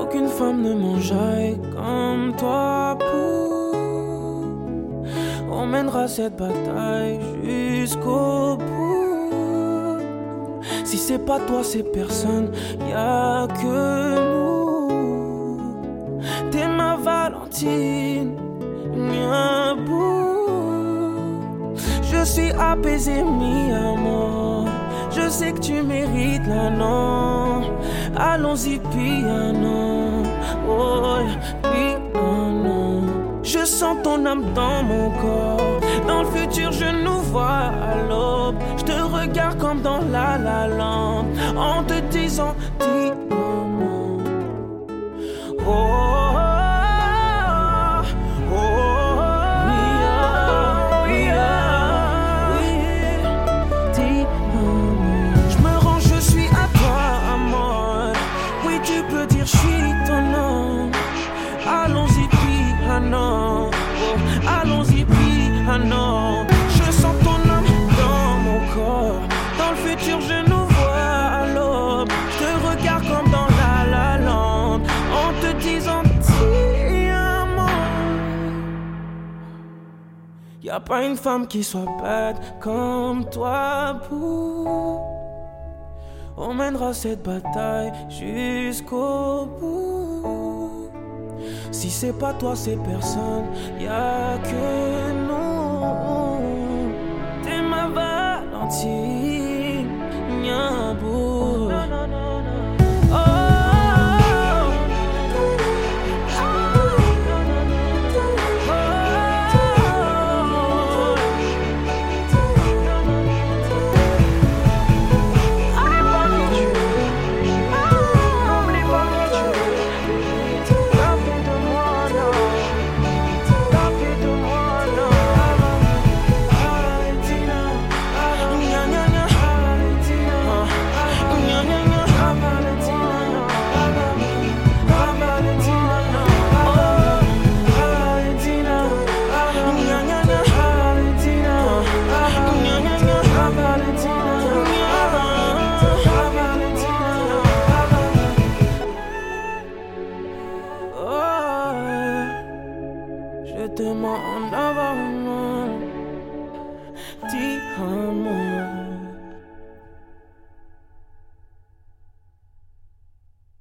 Aucune femme ne m'enjaille comme toi pour. On mènera cette bataille jusqu'au bout. Si c'est pas toi, c'est personne, y a que nous. T'es ma Valentine, bout. Je suis apaisé, mi amour. Je sais que tu mérites la non. Allons-y, piano. Oh, piano. Je sens ton âme dans mon corps. Dans le futur, je nous vois à l'aube. Je te regarde comme dans la la land. En te disant, dis Y a pas une femme qui soit bête comme toi pour. On mènera cette bataille jusqu'au bout. Si c'est pas toi, c'est personne, y a que nous. Sette mig under want, De har mod